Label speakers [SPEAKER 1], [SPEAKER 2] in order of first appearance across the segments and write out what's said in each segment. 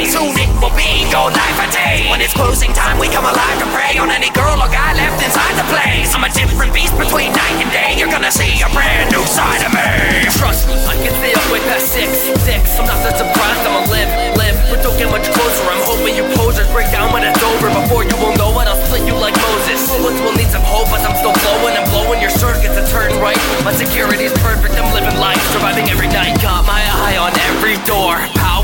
[SPEAKER 1] days. Soon it will be your life a day. When it's closing time, we come alive to prey on any girl or guy left inside the place. I'm a different beast between night and day. You're gonna see a brand new.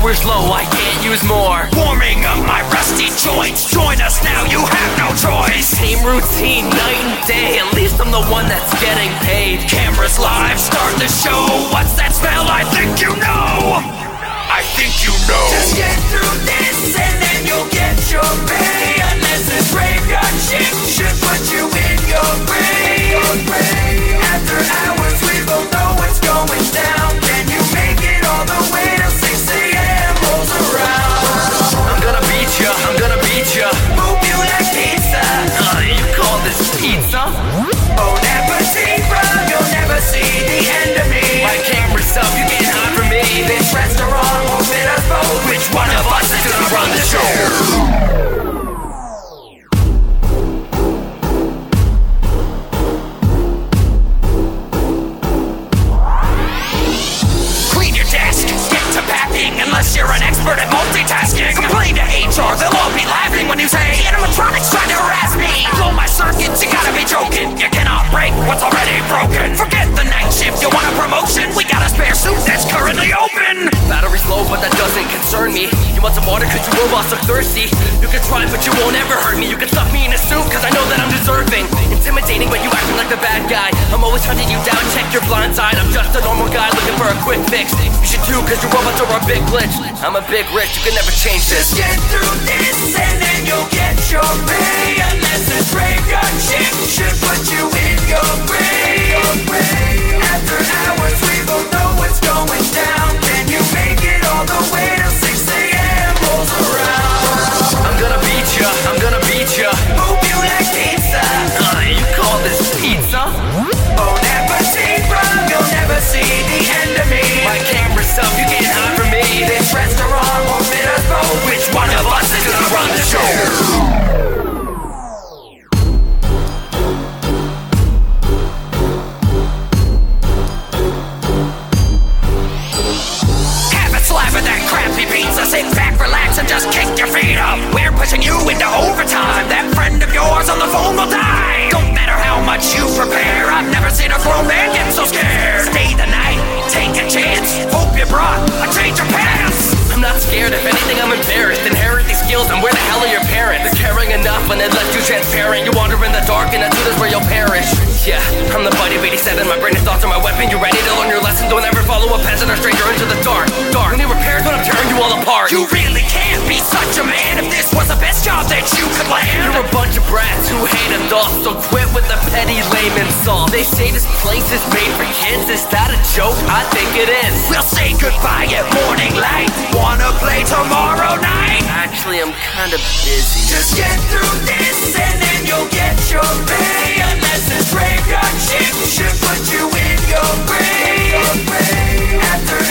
[SPEAKER 2] Power's low, I can't use more.
[SPEAKER 1] Warming up my rusty joints. Join us now, you have no choice.
[SPEAKER 2] Same routine, night and day. At least I'm the one that's getting paid.
[SPEAKER 1] Cameras live, start the show. What's that smell? I think you know. I think you know. Just get through this and then you'll get your pay. You're an expert at multitasking Complain to HR, they'll all be laughing When you say, animatronics trying to harass me Blow my circuits, you gotta be joking You cannot break what's already broken Forget the night shift, you want a promotion? We got a spare suit that's currently open
[SPEAKER 2] Battery's low, but that doesn't concern me. You want some water cause you robots are thirsty. You can try, but you won't ever hurt me. You can stuff me in a suit cause I know that I'm deserving. Intimidating, but you acting like the bad guy. I'm always hunting you down, check your blind side. I'm just a normal guy You cause your robots are a big glitch. I'm a big rich, you can never change this.
[SPEAKER 1] Just get through this and then you'll get your pay Unless this graveyard shift should put you crappy pizza. Sit back, relax, and just kick your feet up. We're pushing you into overtime. That friend of yours on the phone will die. Don't matter how much you prepare. I've never seen a grown man get so scared. Stay the night, take a chance. Hope you brought a change of pants.
[SPEAKER 2] I'm not scared, if anything, I'm embarrassed. Inherit these skills, and where the hell are your parents? They're caring enough when they left you transparent. You wander in the dark, and that's where you'll perish. Yeah, I'm the buddy of 87. My brain and thoughts are my weapon. You ready to learn your lesson? Don't ever follow a peasant or stranger into the dark. Adults, so quit with the petty lame insult. They say this place is made for kids. Is that a joke? I think it is.
[SPEAKER 1] We'll say goodbye at morning light. Wanna play tomorrow night?
[SPEAKER 2] Actually, I'm kinda busy.
[SPEAKER 1] Just get through this and then you'll get your pay. Unless this graveyard shift should put you in your grave. After